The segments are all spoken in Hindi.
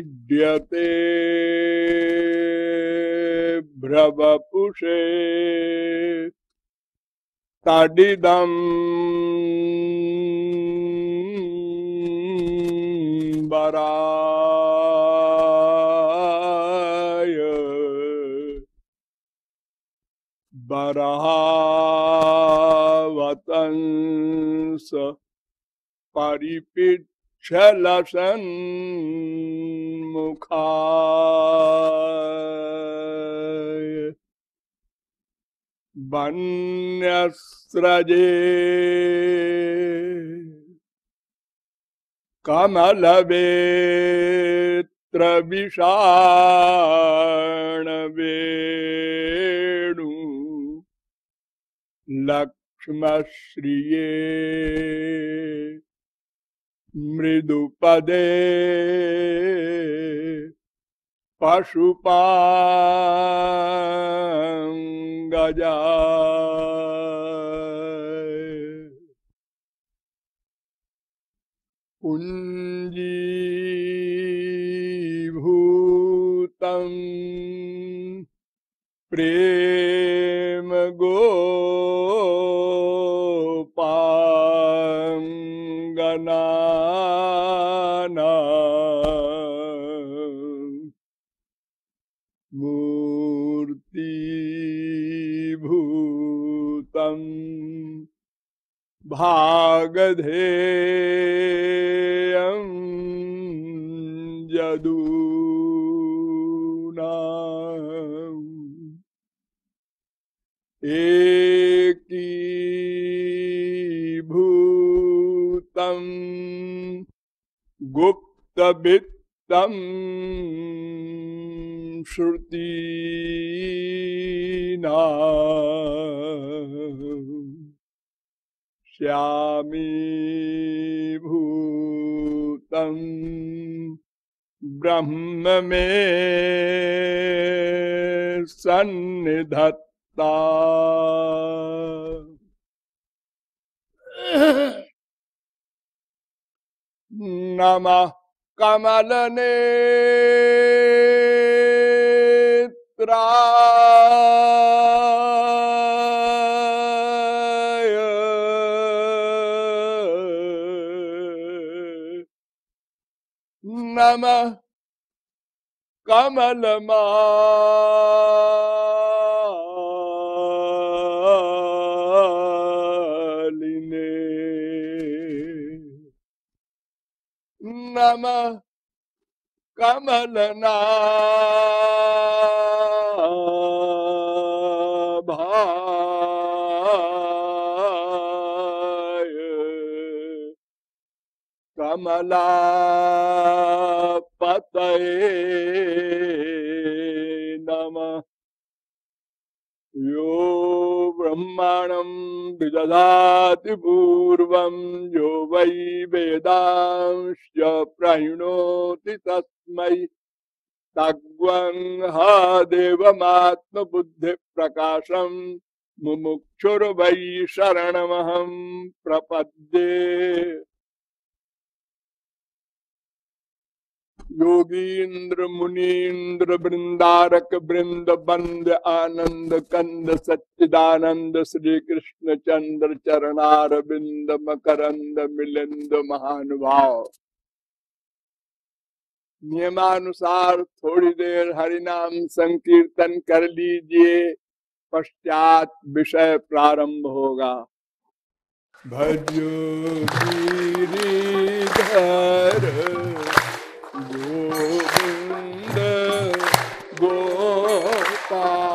नौमीड्यते भ्रवपुषे तडिदम् बराय बरहावतंस परिपिच्छलसन मुखाय। वन्यस्रजे। कमलवेत्र विषाणवेणु लक्ष्मश्रिये। मृदुपदे। पशुपाङ्गजा पुञ्जीभूतं प्रेम गोपाङ्गनाना भागधेयं जदूना एकीभूतं गुप्तवित्तं श्रुतीना श्यामी भूतं ब्रह्म में सन्निधत्ता। नमः कमलनेत्राय नमः कमलमालिने नमः कमलनाभाय कमलापतये नमः। यो ब्रह्माणं विदधाति पूर्वं यो वै वेदांश्च प्रणोति तस्मै। तग्वं हा देवमात्मबुद्धिप्रकाशं मुमुक्षुर्वै शरणमहं प्रपद्ये। योगींद्र मुनीन्द्र वृंदारक, वृंद, बंद, आनंद, कंद, सच्चिदानंद श्री कृष्ण चंद्र चरणार बिंद मकरंद, मिलिंद, महानुभाव। नियमानुसार थोड़ी देर हरिनाम संकीर्तन कर लीजिए, पश्चात विषय प्रारंभ होगा। भजो गिरिधर 네.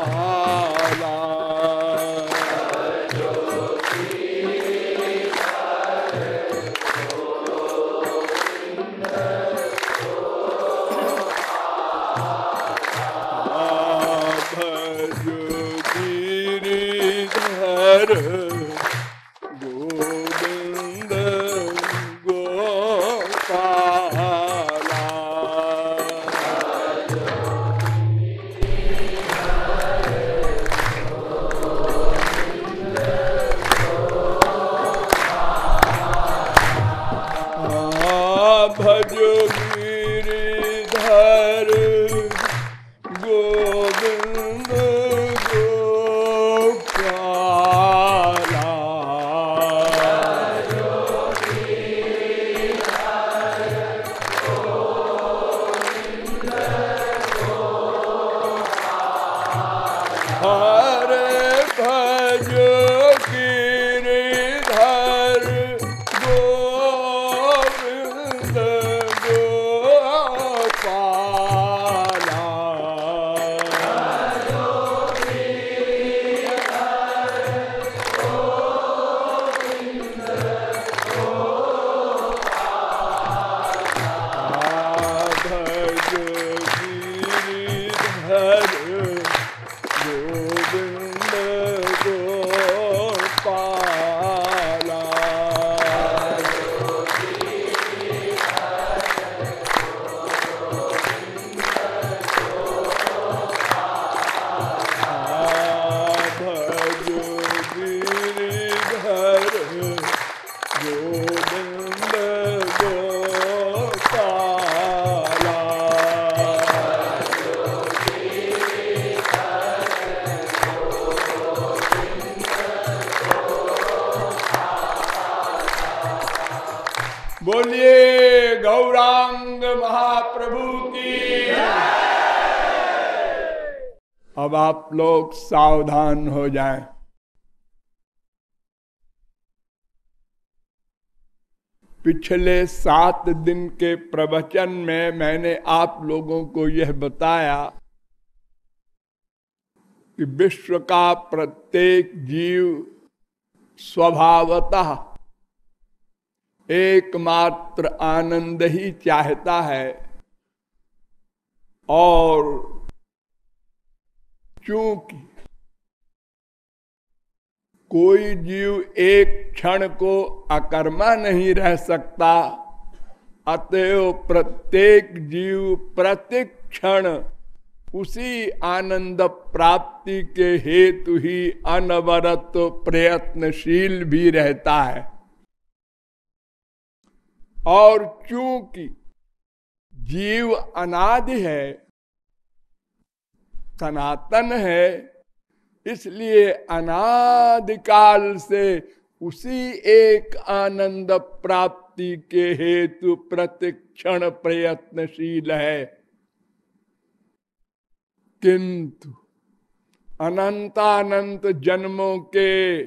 आप लोग सावधान हो जाएँ। पिछले सात दिन के प्रवचन में मैंने आप लोगों को यह बताया कि विश्व का प्रत्येक जीव स्वभावतः एकमात्र आनंद ही चाहता है और चूँकि कोई जीव एक क्षण को अकर्मा नहीं रह सकता, अतएव प्रत्येक जीव प्रत्येक क्षण उसी आनंद प्राप्ति के हेतु ही अनवरत प्रयत्नशील भी रहता है। और चूँकि जीव अनादि है सनातन है, इसलिए अनादिकाल से उसी एक आनंद प्राप्ति के हेतु प्रतिक्षण प्रयत्नशील है। किंतु अनंतानंत जन्मों के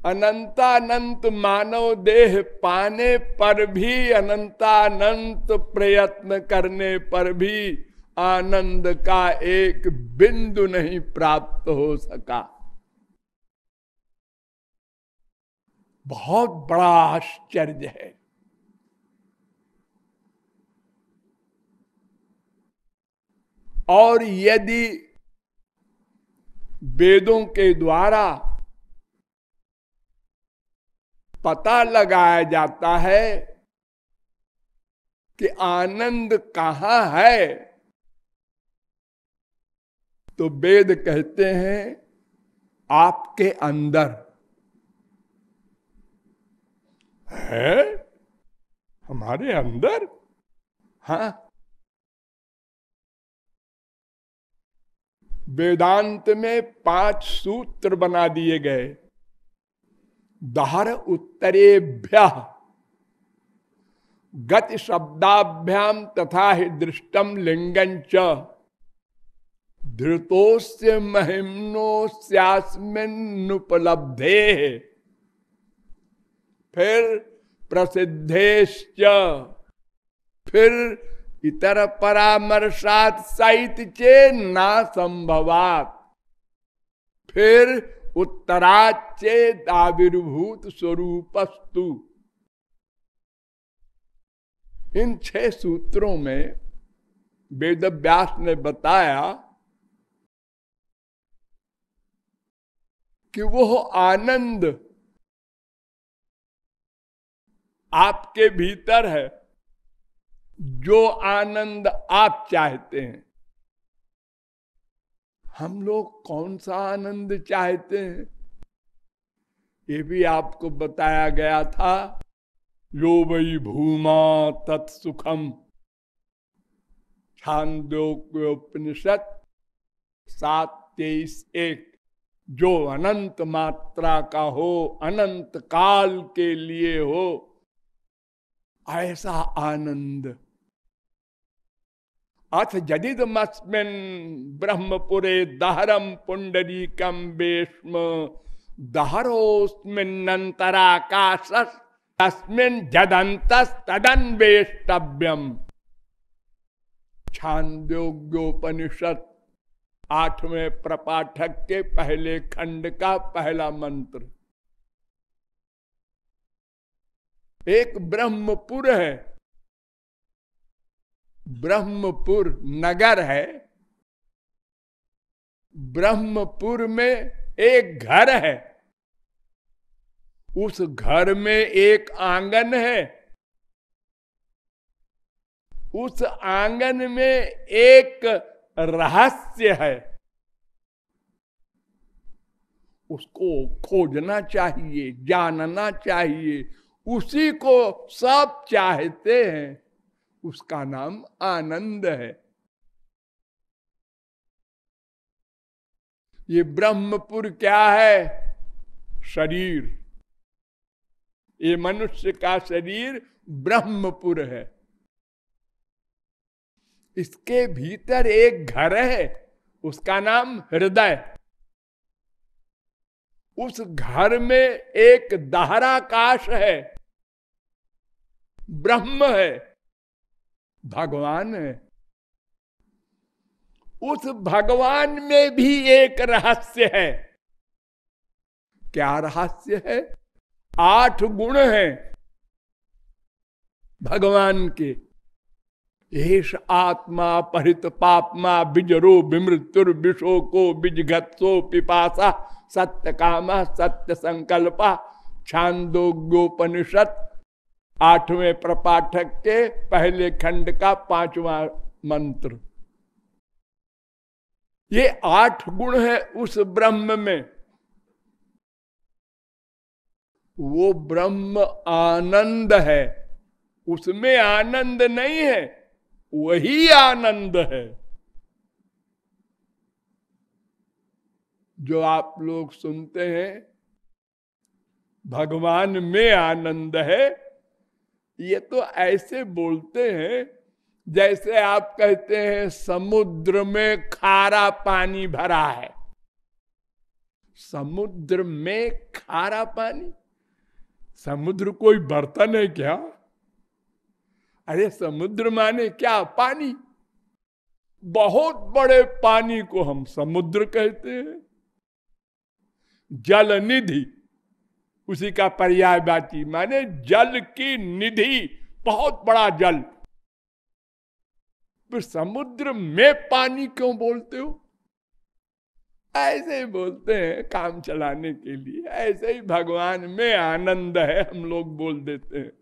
अनंतानंत मानव देह पाने पर भी, अनंतानंत प्रयत्न करने पर भी आनंद का एक बिंदु नहीं प्राप्त हो सका। बहुत बड़ा आश्चर्य है। और यदि वेदों के द्वारा पता लगाया जाता है कि आनंद कहाँ है तो वेद कहते हैं, आपके अंदर है? हमारे अंदर? हाँ। वेदांत में पाँच सूत्र बना दिए गए। दहर उत्तरेभ्य, गति शब्दाभ्याम तथा ही दृष्टम लिंगं च। धृतोस्य महिम्नोस्यास्मिन्नुपलब्धे फिर प्रसिद्धेश्च। फिर इतर परामर्शात साहित्य चे ना संभवात। फिर उत्तराचेत आविर्भूत स्वरूपस्तु। इन छह सूत्रों में वेद व्यास ने बताया कि वो आनंद। आपके भीतर है। जो आनंद आप चाहते हैं। हम लोग कौन सा आनंद चाहते हैं? ये भी आपको बताया गया था। यो वही भूमा तत्सुखम छांदोपनिषद सात तेईस एक। जो अनंत मात्रा का हो, अनंत काल के लिए हो, ऐसा आनंद। अथ जदिदमस्मिन ब्रह्मपुरे दहरम पुंडरी कम बेष्म दहरोस्मिन्नतराकाश तस्मिन जदंत तदन्वेष्टव्यम छांदोग्योपनिषद आठवें प्रपाठक के पहले खंड का पहला मंत्र। एक ब्रह्मपुर है। ब्रह्मपुर नगर है। ब्रह्मपुर में एक घर है। उस घर में एक आँगन है। उस आँगन में एक रहस्य है। उसको खोजना चाहिए, जानना चाहिए, उसी को सब चाहते हैं। उसका नाम आनंद है। ये ब्रह्मपुर क्या है? शरीर। ये मनुष्य का शरीर ब्रह्मपुर है। इसके भीतर एक घर है, उसका नाम हृदय। उस घर में एक दहराकाश है, ब्रह्म है, भगवान है। उस भगवान में भी एक रहस्य है। क्या रहस्य है? आठ गुण हैं, भगवान के। एश आत्मा परित पापमा बिजरो विमृत्युर विशोको बिजगत्सो पिपासा सत्य काम सत्य संकल्पा छांदोग्योपनिषद आठवें प्रपाठक के पहले खंड का पांचवा मंत्र। ये आठ गुण है उस ब्रह्म में। वो ब्रह्म आनंद है। उसमें आनंद नहीं है। वही आनंद है। जो आप लोग सुनते हैं, भगवान में आनंद है, ये तो ऐसे बोलते हैं, जैसे आप कहते हैं, समुद्र में खारा पानी भरा है। समुद्र में खारा पानी? समुद्र कोई बर्तन है क्या? अरे समुद्र माने क्या पानी? बहुत बड़े पानी को हम समुद्र कहते हैं। जल निधि, उसी का पर्याय पर्यायवाची माने जल की निधि, बहुत बड़ा जल। फिर समुद्र में पानी क्यों बोलते हो? ऐसे ही बोलते हैं काम चलाने के लिए, ऐसे ही भगवान में आनंद है, हम लोग बोल देते हैं।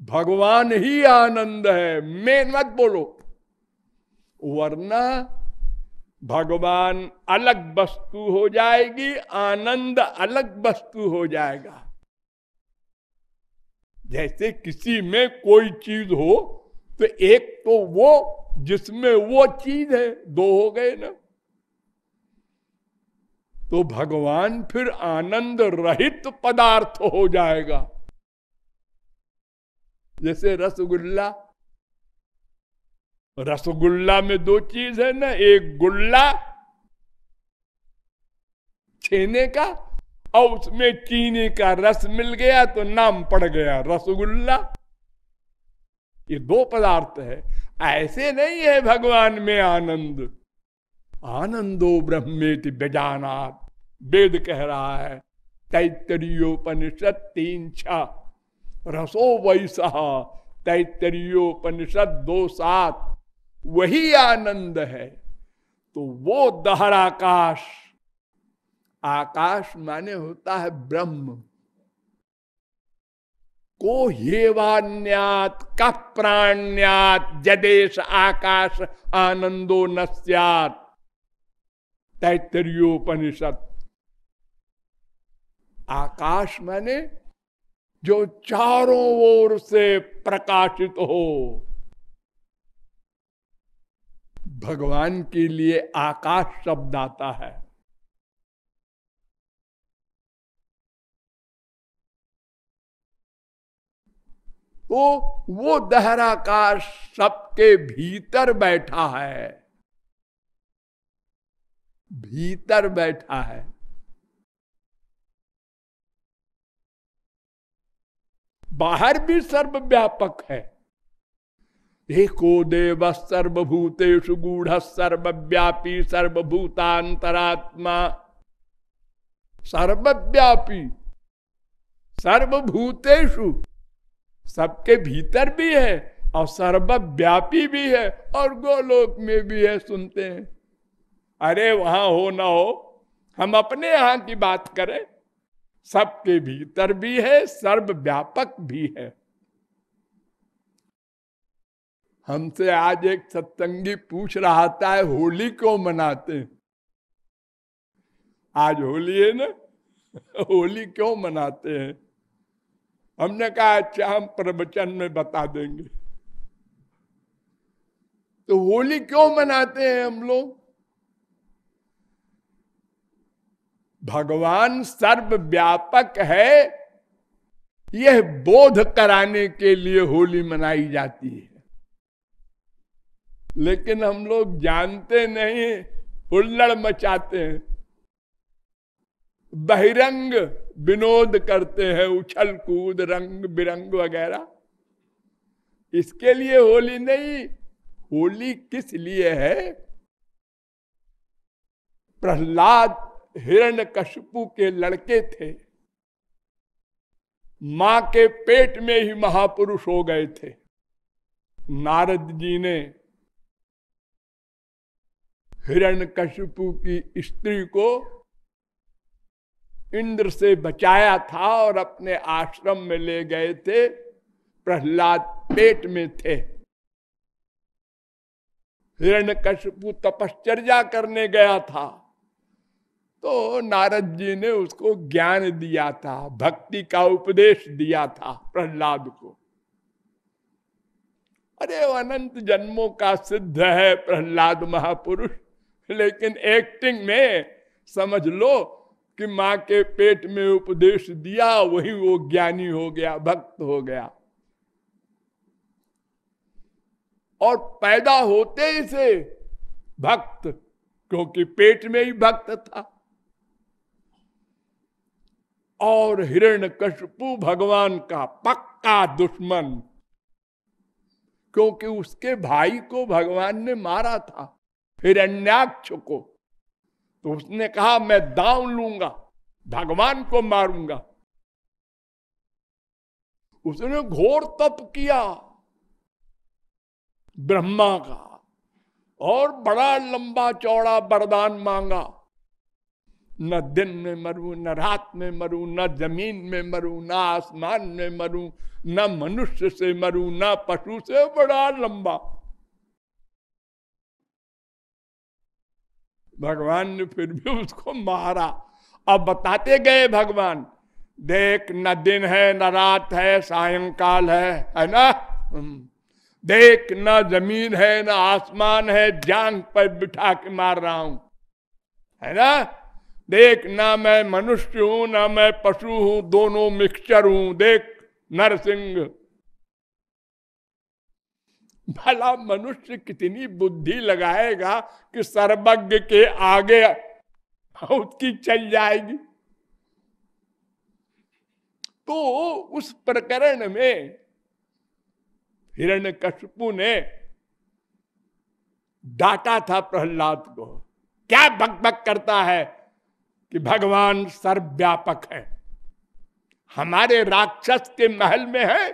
भगवान ही आनंद है। मैं मत बोलो। वरना भगवान अलग वस्तु हो जाएगी, आनंद अलग वस्तु हो जाएगा। जैसे किसी में कोई चीज़ हो तो एक तो वो जिसमें वो चीज़ है, दो हो गए ना। तो भगवान फिर आनंद रहित पदार्थ हो जाएगा। जैसे रसगुल्ला। रसगुल्ला में दो चीज़ है ना, एक गुल्ला छेने का, और उसमें चीनी का रस मिल गया तो नाम पड़ गया रसगुल्ला। ये दो पदार्थ है। ऐसे नहीं है भगवान में आनंद। आनंदो ब्रह्मेति बेजानात वेद कह रहा है तैतरीयोपनिषद तीन छह रसो वैसा तैतरीयोपनिषद दो सात वही आनंद है। तो वो दहराकाश आकाश। माने होता है ब्रह्म। को हेवान्यात, का प्राण्यात, जदेश आकाश आनंदो न तैतरीयोपनिषद। आकाश माने जो चारों ओर से प्रकाशित हो। भगवान के लिए आकाश शब्द आता है। तो वो दहराकाश सबके भीतर बैठा है। भीतर बैठा है। बाहर भी सर्वव्यापक है। एको देव सर्वभूतेषु गूढ़ सर्वव्यापी सर्वभूतांतरात्मा। सर्वव्यापी, सर्वभूतेषु। सबके भीतर भी है और सर्वव्यापी भी है और गोलोक में भी है, सुनते हैं। अरे वहाँ हो ना हो, हम अपने यहाँ की बात करें। सबके भीतर भी है, सर्वव्यापक भी है। हमसे आज एक सत्संगी पूछ रहा था, होली क्यों मनाते हैं? आज होली है ना? होली क्यों मनाते हैं? हमने कहा अच्छा हम प्रवचन में बता देंगे। तो होली क्यों मनाते हैं हम लोग? भगवान सर्वव्यापक है। यह बोध कराने के लिए होली मनाई जाती है। लेकिन हम लोग जानते नहीं, हुल्लड़ मचाते हैं। बहिरंग विनोद करते हैं, उछल कूद, रंग बिरंग वगैरह। इसके लिए होली नहीं, होली किस लिए है? प्रहलाद हिरण कशपू के लड़के थे। माँ के पेट में ही महापुरुष हो गए थे। नारद जी ने हिरण कशपू की स्त्री को इंद्र से बचाया था और अपने आश्रम में ले गए थे, प्रहलाद पेट में थे। हिरण कशपू तपश्चर्या करने गया था। तो नारद जी ने उसको ज्ञान दिया था, भक्ति का उपदेश दिया था प्रहलाद को। अरे अनंत जन्मों का सिद्ध है प्रहलाद महापुरुष, लेकिन एक्टिंग में समझ लो कि माँ के पेट में उपदेश दिया, वही वो ज्ञानी हो गया, भक्त हो गया। और पैदा होते ही से भक्त, क्योंकि पेट में ही भक्त था। और हिरण कशपु भगवान का पक्का दुश्मन। क्योंकि उसके भाई को भगवान ने मारा था हिरण्याक्ष को। तो उसने कहा, मैं दाव लूँगा, भगवान को मारूँगा। उसने घोर तप किया, ब्रह्मा का, और बड़ा लंबा चौड़ा वरदान मांगा। न दिन में मरू, न रात में मरू, न ज़मीन में मरू, न आसमान में मरू, न मनुष्य से मरू, न पशु से बड़ा लंबा। भगवान ने फिर भी उसको मारा। अब बताते गए भगवान, देख न दिन है, न रात है, सायंकाल है है ना? हम्म। देख न ज़मीन है, न आसमान है जांग पर बिठा के मार रहा हूँ, है ना? देख ना मैं मनुष्य हूँ, ना मैं पशु हूँ, दोनों मिक्सचर हूँ। देख नरसिंह, भला मनुष्य कितनी बुद्धि लगाएगा कि सर्वज्ञ के आगे उसकी चल जाएगी? तो उस प्रकरण में हिरण्य कशपु ने डांटा था प्रहलाद को। क्या बक बक करता है? कि भगवान सर्वव्यापक है। हमारे राक्षस के महल में है।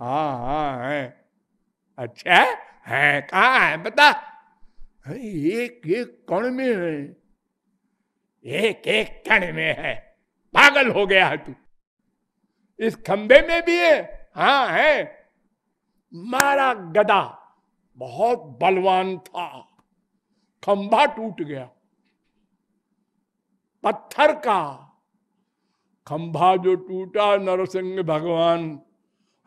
हा हा, है। अच्छा है, कहा है, बता। एक एक कण में है। एक एक कण में है। पागल हो गया है तू। इस खंबे में भी है। हाँ है। मारा गदा बहुत बलवान था। खंभा टूट गया। पत्थर का खंभा जो टूटा नरसिंह भगवान।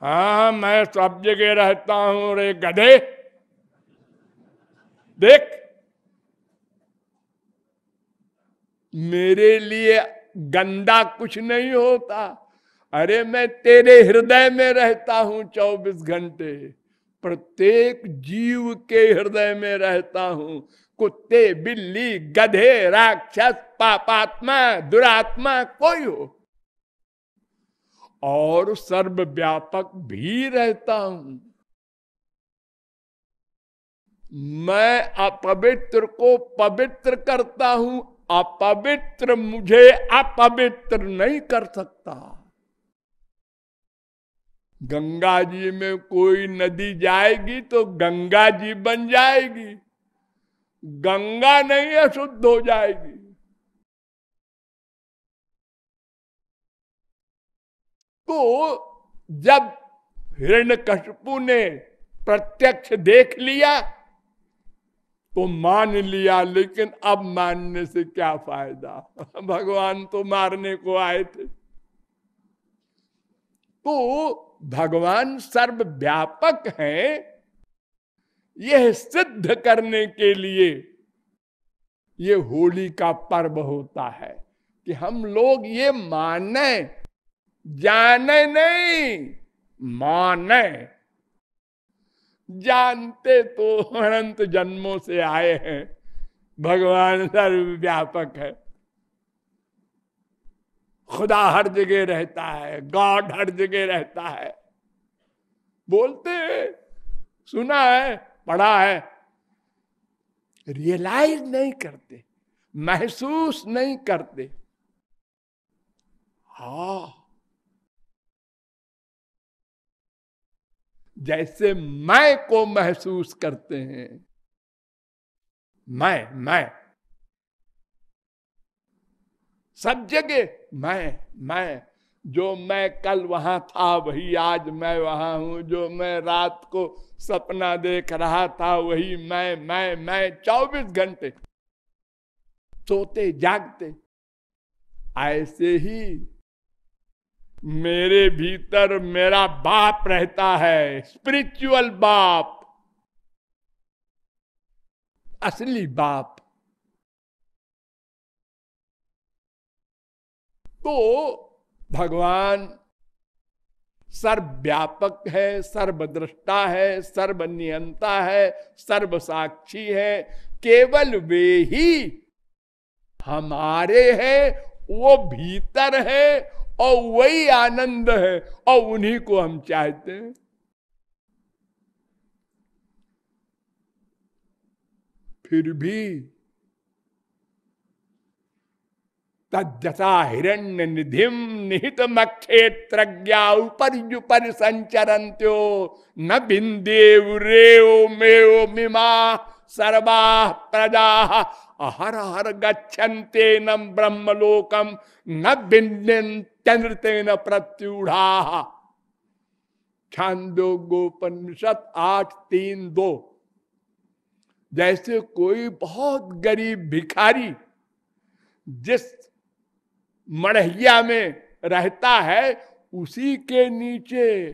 हा, मैं सब जगह रहता हूँ रे गधे। देख, मेरे लिए गंदा कुछ नहीं होता। अरे, मैं तेरे हृदय में रहता हूँ चौबीस घंटे। प्रत्येक जीव के हृदय में रहता हूँ। कुत्ते, बिल्ली, गधे, राक्षस, पापात्मा, दुरात्मा, कोई हो। और सर्वव्यापक भी रहता हूँ। मैं अपवित्र को पवित्र करता हूँ, अपवित्र मुझे अपवित्र नहीं कर सकता। गंगा जी में कोई नदी जाएगी तो गंगा जी बन जाएगी। गंगा नहीं अशुद्ध हो जाएगी। तो जब हिरण्यकशिपु ने प्रत्यक्ष देख लिया तो मान लिया, लेकिन अब मानने से क्या फ़ायदा? भगवान तो मारने को आए थे। तो भगवान सर्वव्यापक हैं यह सिद्ध करने के लिए, ये होली का पर्व होता है कि हम लोग ये माने, जाने नहीं, माने। जानते तो अनंत जन्मों से आए हैं, भगवान सर्वव्यापक है। खुदा हर जगह रहता है, गॉड हर जगह रहता है। बोलते सुना है पढ़ा है रियलाइज़ नहीं करते, महसूस नहीं करते। हा। जैसे मैं को महसूस करते हैं, मैं मैं। सब जगह मैं मैं। जो मैं कल वहाँ था, वही आज मैं वहाँ हूँ। जो मैं रात को सपना देख रहा था, वही मैं मैं मैं। चौबीस घंटे सोते, जागते। ऐसे ही मेरे भीतर मेरा बाप रहता है स्पिरिचुअल बाप। असली बाप। तो भगवान सर्वव्यापक है, सर्वद्रष्टा है, सर्वनियंता है सर्व साक्षी है, केवल वे ही हमारे हैं, वो भीतर है, और वही आनंद है, और उन्हीं को हम चाहते हैं। फिर भी तजसा हिरण्य निधिम निहित मक्षेत्र उपरिजुपर संचरंत्यो न बिंदेव मिमा सर्वा प्रजा। हर हर गच्छन्ते न न बिंदते न प्रत्युढ़ा। छांदो गोपनिषद आठ तीन दो। जैसे कोई बहुत गरीब भिखारी, जिस मड़हिया में रहता है, उसी के नीचे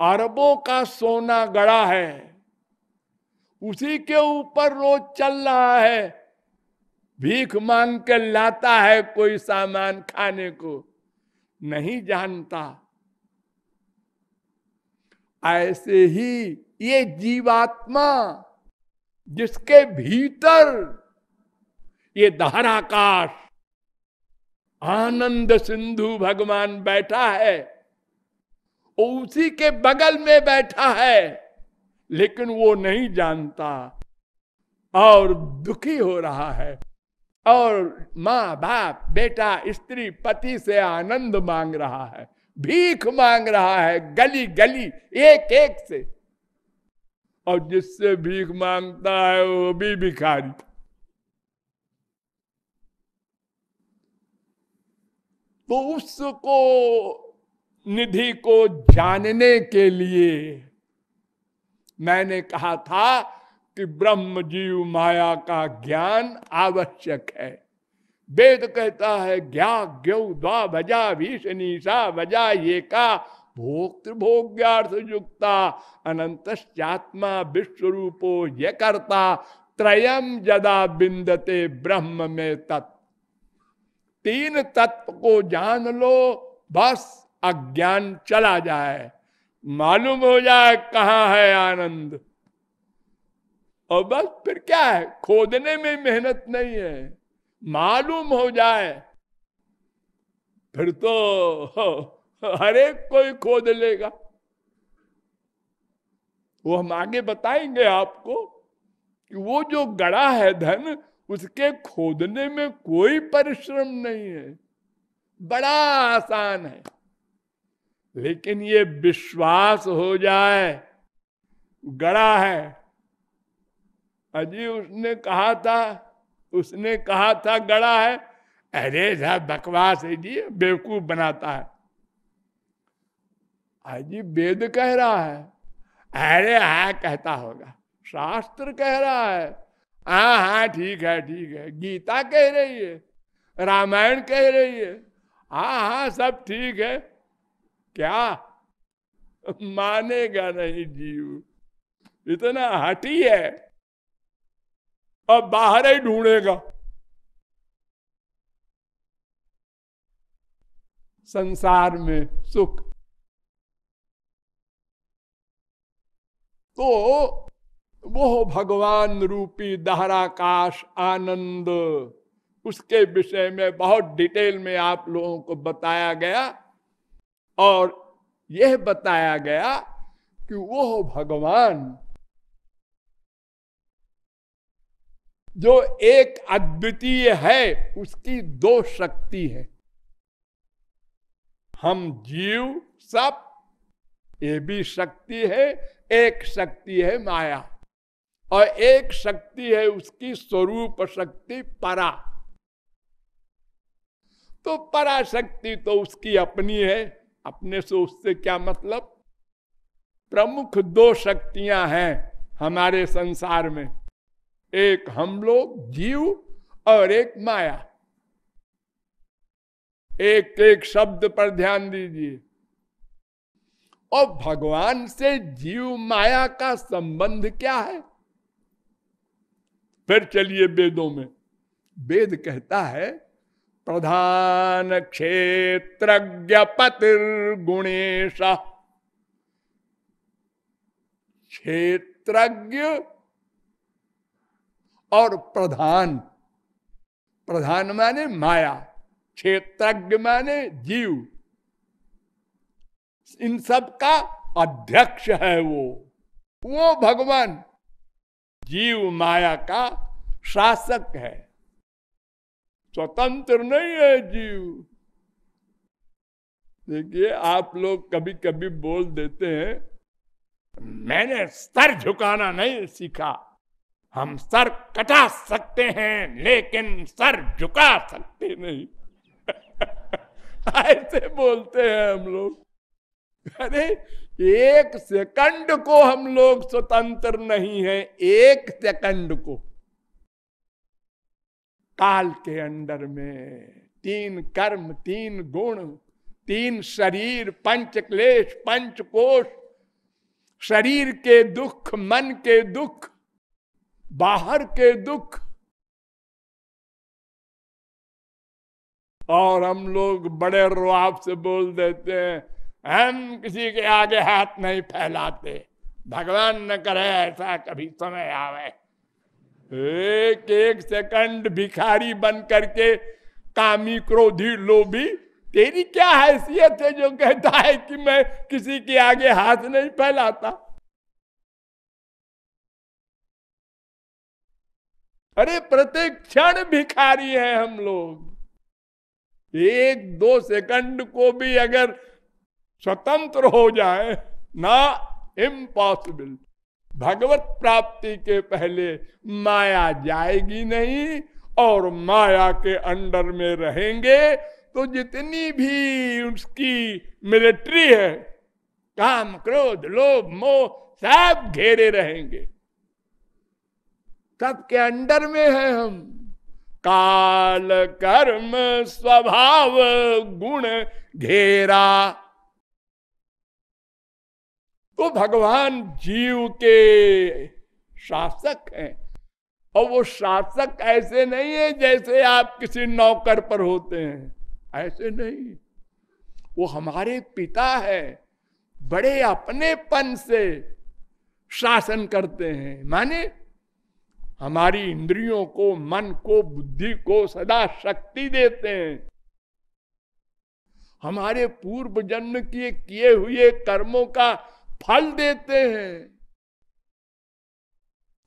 अरबों का सोना गड़ा है, उसी के ऊपर रोज चल रहा है। भीख मांग कर लाता है कोई सामान खाने को, नहीं जानता। ऐसे ही ये जीवात्मा जिसके भीतर ये दहराकाश आनंद सिंधु भगवान बैठा है, उसी के बगल में बैठा है, लेकिन वो नहीं जानता और दुखी हो रहा है। और माँ बाप, बेटा, स्त्री, पति से आनंद मांग रहा है, भीख मांग रहा है, गली गली, एक एक से। और जिससे भीख माँगता है, वो भी भिखारी तो उसको निधि को जानने के लिए मैंने कहा था कि ब्रह्म जीव माया का ज्ञान आवश्यक है। वेद कहता है, ज्ञा ज्ञ द्वा भजा भीषणीसा भजा ये का। भोक्त भोग्यार्थ युक्ता, अनंतश्चात्मा विश्व रूपो ये करता त्रयम जदा बिंदते ब्रह्म में तत्व तीन तत्व को जान लो, बस अज्ञान चला जाए। मालूम हो जाए कहा है आनंद। और बस फिर क्या है? खोदने में मेहनत नहीं है। मालूम हो जाए। फिर तो हर एक कोई खोद लेगा। वो हम आगे बताएँगे आपको कि वो जो गड़ा है धन उसके खोदने में कोई परिश्रम नहीं है। बड़ा आसान है। लेकिन ये विश्वास हो जाए, गड़ा है। अजी उसने कहा था, उसने कहा था, गड़ा है। अरे साहब बकवास है जी, बेवकूफ़ बनाता है। अजी वेद कह रहा है। अरे हा कहता होगा, शास्त्र कह रहा है। हाँ हाँ ठीक है ठीक है। गीता कह रही है, रामायण कह रही है। हाँ हाँ सब ठीक है। क्या? मानेगा नहीं जीव। इतना हटी है अब बाहर ही ढूंढेगा। संसार में सुख। तो वो भगवान रूपी दहराकाश आनंद। उसके विषय में बहुत डिटेल में आप लोगों को बताया गया और यह बताया गया कि वो भगवान जो एक अद्वितीय है, उसकी दो शक्ति है। हम जीव सब, ये भी शक्ति है, एक शक्ति है माया। और एक शक्ति है उसकी स्वरूप शक्ति परा। तो पराशक्ति तो उसकी अपनी है। अपने से उससे क्या मतलब? प्रमुख दो शक्तियाँ हैं हमारे संसार में। एक हम लोग, जीव और एक माया। एक एक शब्द पर ध्यान दीजिए। और भगवान से जीव माया का संबंध क्या है? फिर चलिए वेदों में। वेद कहता है, प्रधान क्षेत्र गुणेश क्षेत्रज्ञ और प्रधान। प्रधान माने माया, क्षेत्रज्ञ माने जीव। इन सब का अध्यक्ष है वो। वो भगवान। जीव माया का शासक है। स्वतंत्र नहीं है जीव। देखिए, आप लोग कभी कभी बोल देते हैं, मैंने सर झुकाना नहीं सीखा। हम सर कटा सकते हैं, लेकिन सर झुका सकते नहीं। ऐसे बोलते हैं हम लोग। अरे, एक सेकंड को हम लोग स्वतंत्र नहीं है, एक सेकंड को। काल के अंडर में तीन कर्म, तीन गुण, तीन शरीर, पंच क्लेश, पंच कोष, शरीर के दुख, मन के दुख, बाहर के दुख। और हम लोग बड़े रुआब से बोल देते हैं हम किसी के आगे हाथ नहीं फैलाते। भगवान न करे ऐसा कभी समय आवे। एक एक सेकंड भिखारी बन करके कामी क्रोधी लोभी, तेरी क्या हैसियत है जो कहता है कि मैं किसी के आगे हाथ नहीं फैलाता? अरे प्रत्येक क्षण भिखारी है हम लोग। एक दो सेकंड को भी अगर स्वतंत्र हो जाए, ना इम्पॉसिबल भगवत प्राप्ति के पहले माया जाएगी नहीं और माया के अंडर में रहेंगे तो जितनी भी उसकी मिलिट्री है, काम, क्रोध, लोभ, मोह, सब घेरे रहेंगे। सबके अंडर में है हम? काल कर्म स्वभाव गुण घेरा तो भगवान जीव के शासक हैं। और वो शासक ऐसे नहीं है जैसे आप किसी नौकर पर होते हैं। ऐसे नहीं। वो हमारे पिता है। बड़े अपनेपन से शासन करते हैं। माने हमारी इंद्रियों को, मन को, बुद्धि को सदा शक्ति देते हैं। हमारे पूर्व जन्म किए किए हुए कर्मों का फल देते हैं।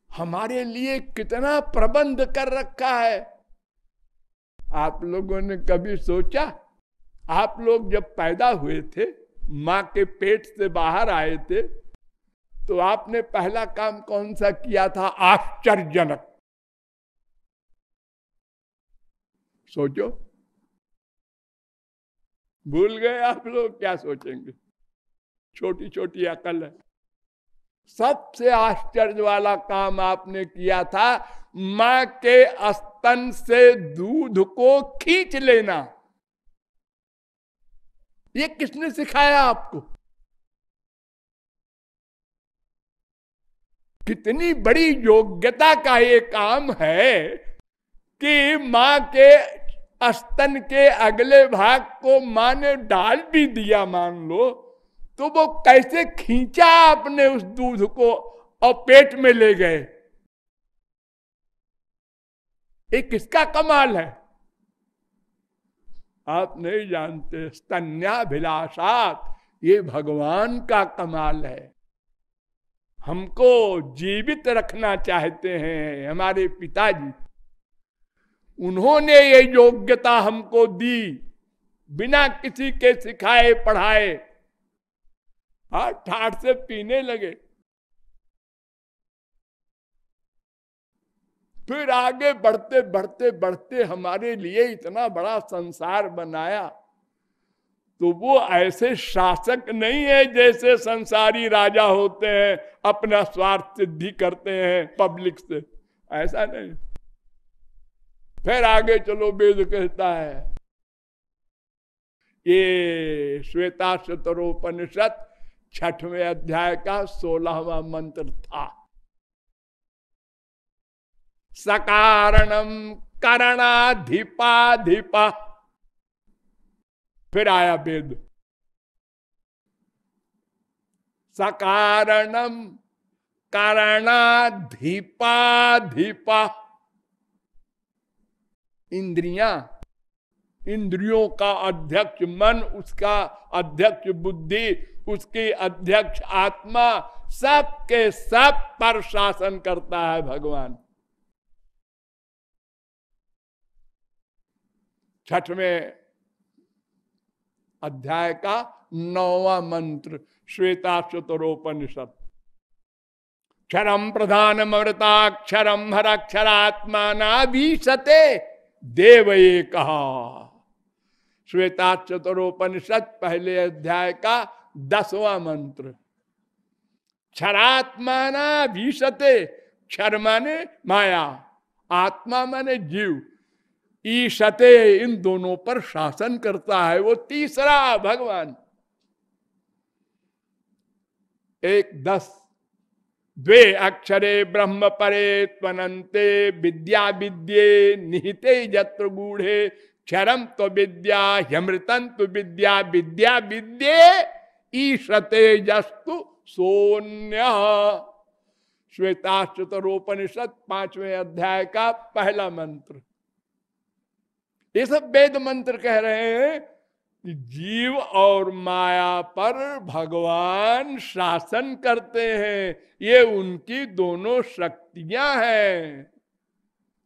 हमारे लिए कितना प्रबंध कर रखा है। आप लोगों ने कभी सोचा? आप लोग जब पैदा हुए थे, माँ के पेट से बाहर आए थे तो आपने पहला काम कौन सा किया था? आश्चर्यजनक। सोचो। भूल गए आप लोग, क्या सोचेंगे? छोटी छोटी अकल है। सबसे आश्चर्य वाला काम आपने किया था, माँ के स्तन से दूध को खींच लेना। ये किसने सिखाया आपको? कितनी बड़ी योग्यता का ये काम है कि माँ के स्तन के अगले भाग को माँ ने डाल भी दिया, मान लो। तो वो कैसे खींचा आपने उस दूध को और पेट में ले गए? ये किसका कमाल है? आप नहीं जानते, स्तन्याभिलाषात ये भगवान का कमाल है। हमको जीवित रखना चाहते हैं हमारे पिताजी। उन्होंने ये योग्यता हमको दी, बिना किसी के सिखाए, पढ़ाए हाँ ठाठ से पीने लगे। फिर आगे बढ़ते बढ़ते बढ़ते हमारे लिए इतना बड़ा संसार बनाया तो वो ऐसे शासक नहीं है जैसे संसारी राजा होते हैं, अपना स्वार्थ सिद्धि करते हैं पब्लिक से। ऐसा नहीं। फिर आगे चलो, वेद कहता है, ये श्वेता शतरोपनिषद छठवें अध्याय का सोलहवा मंत्र था। सकारणम करणाधिपाधिपा। फिर आया वेद। सकारणम करणाधिपाधिपा। इंद्रिया इंद्रियों का अध्यक्ष मन, उसका अध्यक्ष बुद्धि, उसकी अध्यक्ष आत्मा सब के सब पर शासन करता है भगवान। छठवें अध्याय का नौवा मंत्र श्वेता चतुरोपनिषद क्षरम प्रधान अमृताक्षरम हराक्षरात्मा नाभीषते देव ये कहा। श्वेता चतुरोपनिषद पहले अध्याय का दसवा मंत्र। क्षरात्माना भीषते क्षर माने माया, आत्मा माने जीव। ईशते इन दोनों पर शासन करता है वो तीसरा भगवान। एक दस। द्वे अक्षरे ब्रह्म परे त्वनते विद्या विद्ये निहिते जत्र गूढ़े क्षरम तो विद्या हमृतन तो विद्या विद्या, विद्ये ईशते जस्तु सोन्य श्वेताश्चतरोपनिषद पाँचवें अध्याय का पहला मंत्र। ये सब वेद मंत्र कह रहे हैं जीव और माया पर भगवान शासन करते हैं। ये उनकी दोनों शक्तियाँ हैं।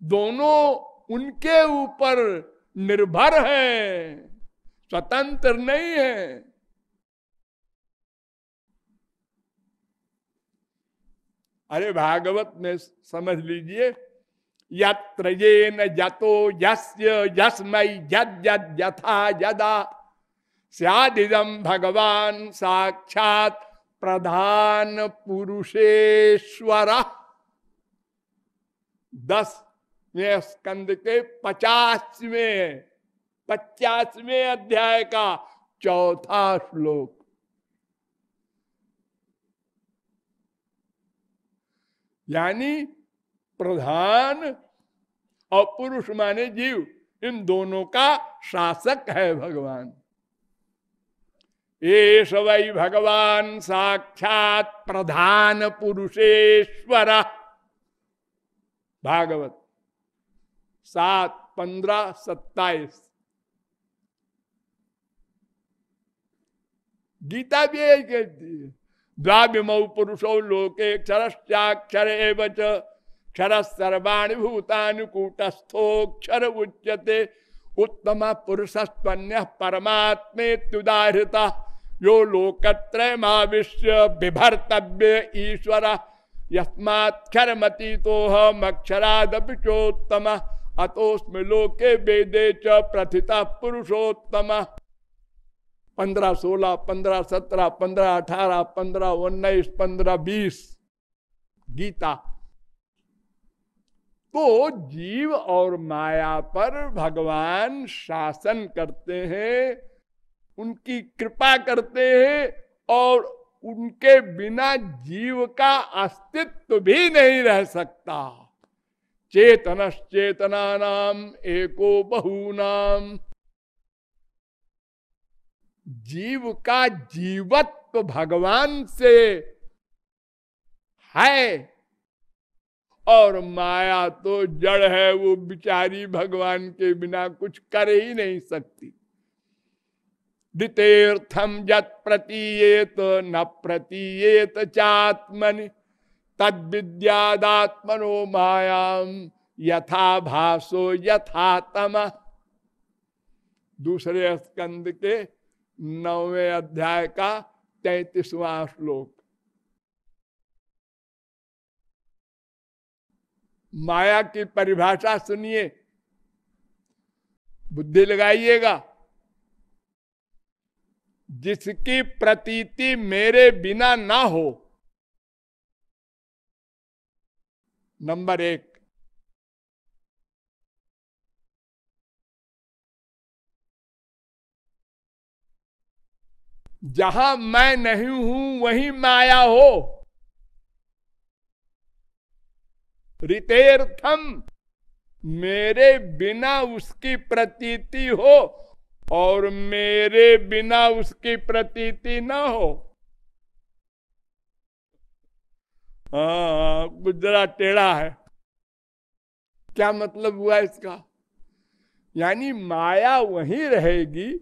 दोनों उनके ऊपर निर्भर है, स्वतंत्र नहीं है। अरे भागवत में समझ लीजिए ये न जतो यस्य यस्मय यद यथा यदा भगवान साक्षात प्रधान पुरुषेश्वर। दस स्कंद के पचासवें पचासवें अध्याय का चौथा श्लोक। यानी प्रधान और पुरुष माने जीव, इन दोनों का शासक है भगवान। ये वै भगवान साक्षात प्रधान पुरुषेश्वर। भागवत। सात, पंद्रह, सत्ताईस। गीता भी यही कहती है द्वाभिमौ पुरुषो लोके क्षरश्चाक्षर एवं क्षर सर्वाणी भूतानि कूटस्थोक्षर उच्यते, उत्तम पुरुषस्पन्य परमात्मेत्युदाहृता, यो लोकत्रयमाविश्य बिभर्तव्य ईश्वर यस्माक्षरमती तो अक्षरादपि चोत्तम। अतोस्म लोके वेदे च प्रथिता पुरुषोत्तम। पंद्रह सोलह, पंद्रह सत्रह, पंद्रह अठारह, पंद्रह उन्नीस, पंद्रह बीस। गीता। तो जीव और माया पर भगवान शासन करते हैं, उनकी कृपा करते हैं और उनके बिना जीव का अस्तित्व भी नहीं रह सकता। चेतन चेतना नाम एको बहुनाम। जीव का जीवत्व भगवान से है और माया तो जड़ है, वो बिचारी भगवान के बिना कुछ कर ही नहीं सकती। दितेर्थम जत प्रतीयत न प्रतीयत चात्मन। तद विद्यादात्मनो मायाम यथा भाषो यथा तम दूसरे स्कंद के नौवे अध्याय का तैतीसवा श्लोक। माया की परिभाषा सुनिए। बुद्धि लगाइएगा। जिसकी प्रतीति मेरे बिना ना हो नंबर एक। जहाँ मैं नहीं हूँ, वही माया हो। रितेर्थम मेरे बिना उसकी प्रतीति हो और मेरे बिना उसकी प्रतीति ना हो हाँ गुजरा टेढ़ा है। क्या मतलब हुआ इसका? यानी माया वहीं रहेगी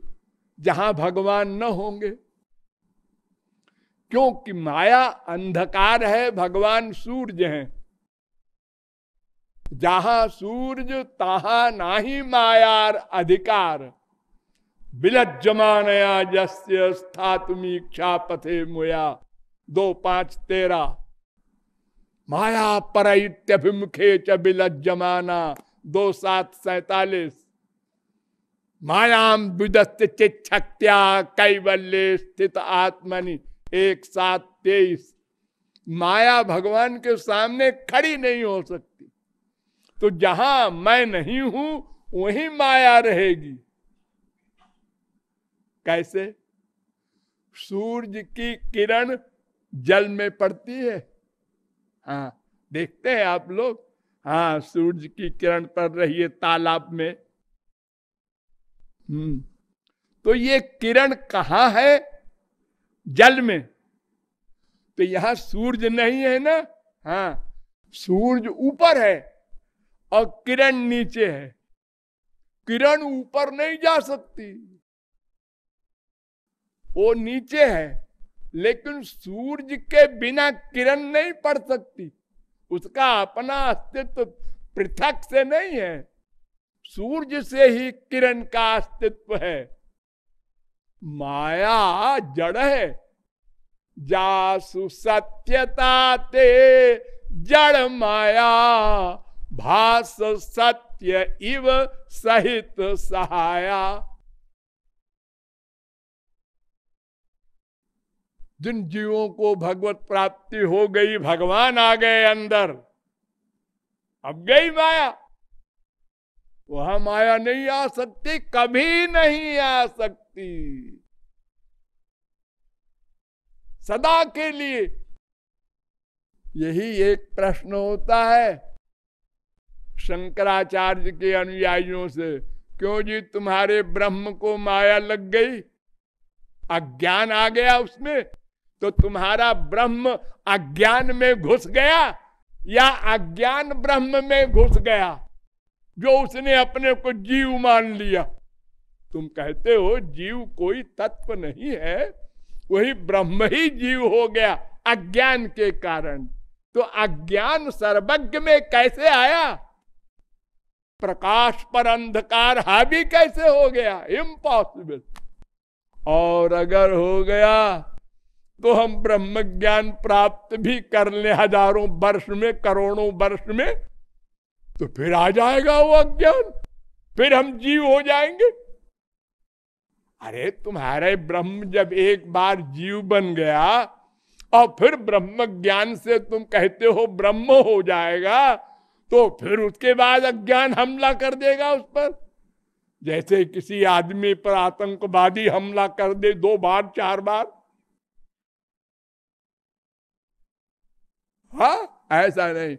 जहाँ भगवान न होंगे। क्योंकि माया अंधकार है, भगवान सूर्य हैं। जहाँ सूर्य तहा नाही मायार अधिकार। बिलज्जमानया जस्य स्थातुमी इच्छा पथे मुया। दो पाँच तेरा। माया पर इत्यभिमुखे च बिलज्जमाना दो सात सैतालीस। मायाम विदस्त चिच्छक्त्या कैवल्य स्थित आत्मनि। एक सात तेईस। माया भगवान के सामने खड़ी नहीं हो सकती। तो जहाँ मैं नहीं हूँ, वही माया रहेगी। कैसे? सूर्य की किरण जल में पड़ती है। हाँ। देखते हैं आप लोग। हाँ सूर्य की किरण पड़ रही है तालाब में। हम्म। तो ये किरण कहा है? जल में। तो यहाँ सूर्य नहीं है ना? हाँ सूर्य ऊपर है और किरण नीचे है। किरण ऊपर नहीं जा सकती। वो नीचे है। लेकिन सूर्य के बिना किरण नहीं पड़ सकती। उसका अपना अस्तित्व पृथक से नहीं है। सूर्य से ही किरण का अस्तित्व है। माया जड़ है। जासु सत्यता ते जड़ माया। भास सत्य इव सहित सहाया। जिन जीवों को भगवत प्राप्ति हो गई, भगवान आ गए अंदर। अब गई माया। वह माया नहीं आ सकती, कभी नहीं आ सकती। सदा के लिए यही एक प्रश्न होता है शंकराचार्य के अनुयायियों से, क्यों जी तुम्हारे ब्रह्म को माया लग गई? अज्ञान आ गया उसमें। तो तुम्हारा ब्रह्म अज्ञान में घुस गया या अज्ञान ब्रह्म में घुस गया, जो उसने अपने को जीव मान लिया। तुम कहते हो, जीव कोई तत्व नहीं है, वही ब्रह्म ही जीव हो गया अज्ञान के कारण। तो अज्ञान सर्वज्ञ में कैसे आया? प्रकाश पर अंधकार हावी कैसे हो गया? इम्पॉसिबल और अगर हो गया तो हम ब्रह्म ज्ञान प्राप्त भी कर ले हज़ारों वर्ष में, करोड़ों वर्ष में तो फिर आ जाएगा वो अज्ञान, फिर हम जीव हो जाएँगे। अरे तुम्हारे ब्रह्म जब एक बार जीव बन गया, और फिर ब्रह्म ज्ञान से तुम कहते हो ब्रह्म हो जाएगा तो फिर उसके बाद अज्ञान हमला कर देगा उस पर। जैसे किसी आदमी पर आतंकवादी हमला कर दे दो बार, चार बार हा, ऐसा नहीं।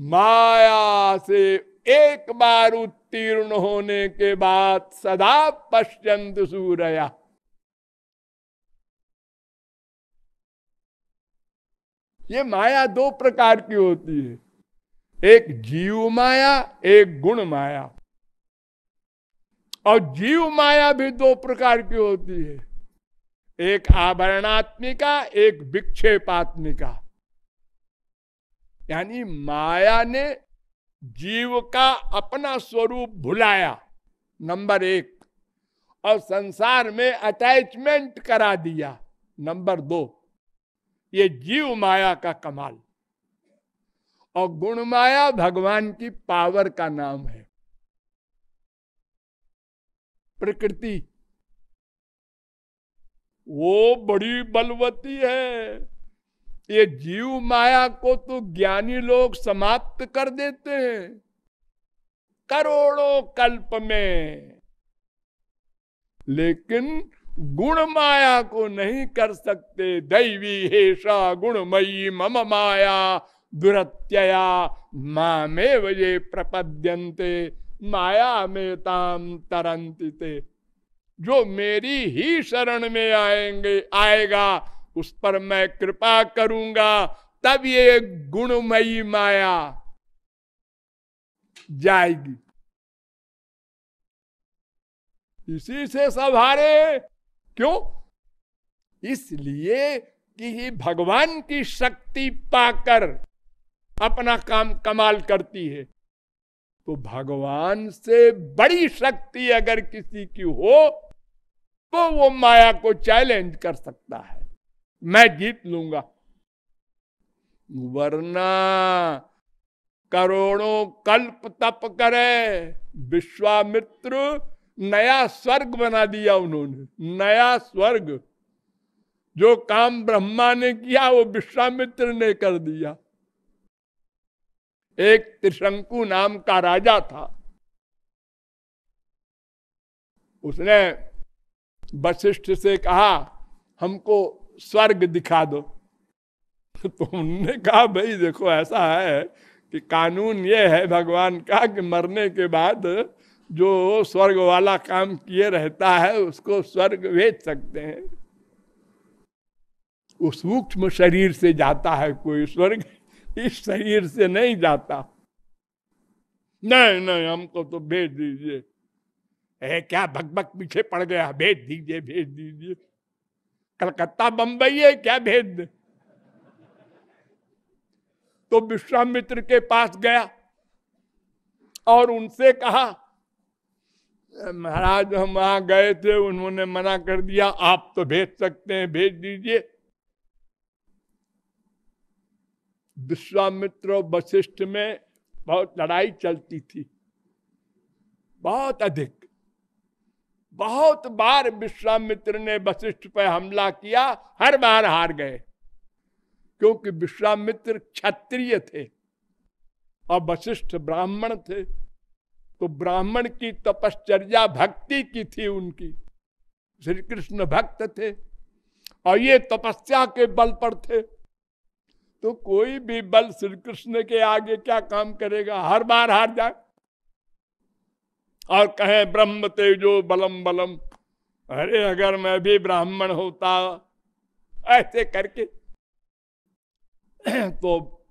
माया से एक बार उत्तीर्ण होने के बाद सदा पश्चंत सूरया। ये माया दो प्रकार की होती है। एक जीव माया, एक गुण माया। और जीव माया भी दो प्रकार की होती है। एक आभरणात्मिका, एक विक्षेपात्मिका। यानी माया ने जीव का अपना स्वरूप भुलाया, नंबर एक। और संसार में अटैचमेंट करा दिया, नंबर दो। ये जीव माया का कमाल। और गुण माया भगवान की पावर का नाम है। प्रकृति। वो बड़ी बलवती है। ये जीव माया को तो ज्ञानी लोग समाप्त कर देते हैं। करोड़ों कल्प में। लेकिन गुण माया को नहीं कर सकते। दैवी हेषा गुणमयी मम माया, दुरत्यया मामे वजे प्रपद्यंते माया में ताम तरंते जो मेरी ही शरण में आएँगे, आएगा उस पर मैं कृपा करूँगा, तब ये गुणमयी माया जाएगी। इसी से सवारे क्यों? इसलिए कि भगवान की शक्ति पाकर अपना काम कमाल करती है। तो भगवान से बड़ी शक्ति अगर किसी की हो तो वो माया को चैलेंज कर सकता है। मैं जीत लूँगा। वरना करोड़ों कल्प तप करे, विश्वामित्र नया स्वर्ग बना दिया उन्होंने, नया स्वर्ग। जो काम ब्रह्मा ने किया, वो विश्वामित्र ने कर दिया। एक त्रिशंकु नाम का राजा था। उसने वशिष्ठ से कहा, हमको स्वर्ग दिखा दो तो उनने कहा, भाई, देखो, ऐसा है कि कानून ये है भगवान का कि मरने के बाद जो स्वर्ग वाला काम किए रहता है, उसको स्वर्ग भेज सकते हैं। वो सूक्ष्म शरीर से जाता है, कोई स्वर्ग इस शरीर से नहीं जाता। नहीं नहीं, हमको तो भेज दीजिए। क्या भगभग पीछे पड़ गया? भेज दीजिए भेज दीजिए। कलकत्ता, बंबई है क्या भेद? तो विश्वामित्र के पास गया और उनसे कहा, महाराज, हम वहाँ गए थे, उन्होंने मना कर दिया, आप तो भेज सकते हैं, भेज दीजिए। विश्वामित्र वशिष्ठ में बहुत लड़ाई चलती थी, बहुत अधिक। बहुत बार विश्वामित्र ने वशिष्ठ पर हमला किया, हर बार हार गए। क्योंकि विश्वामित्र क्षत्रिय थे और वशिष्ठ ब्राह्मण थे तो ब्राह्मण की तपश्चर्या भक्ति की थी उनकी। श्री कृष्ण भक्त थे और ये तपस्या के बल पर थे। तो कोई भी बल श्री कृष्ण के आगे क्या काम करेगा? हर बार हार जाए। और कहे, ब्रह्म तेजो बलम बलम। अरे, अगर मैं भी ब्राह्मण होता, ऐसे करके। तो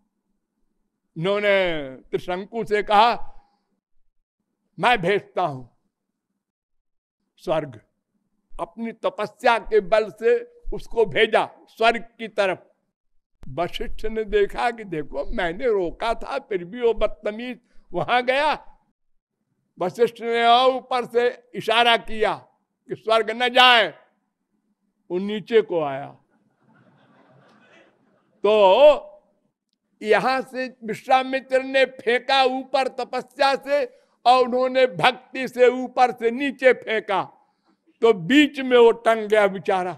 इन्होंने त्रिशंकु से कहा, मैं भेजता हूँ स्वर्ग। अपनी तपस्या के बल से उसको भेजा स्वर्ग की तरफ़। वशिष्ठ ने देखा कि देखो, मैंने रोका था, फिर भी वो बदतमीज वहाँ गया। वशिष्ठ ने और ऊपर से इशारा किया कि स्वर्ग न जाए, वो नीचे को आया। तो यहाँ से विश्वामित्र ने फेंका ऊपर तपस्या से और उन्होंने भक्ति से ऊपर से नीचे फेंका। तो बीच में वो टंग गया बेचारा।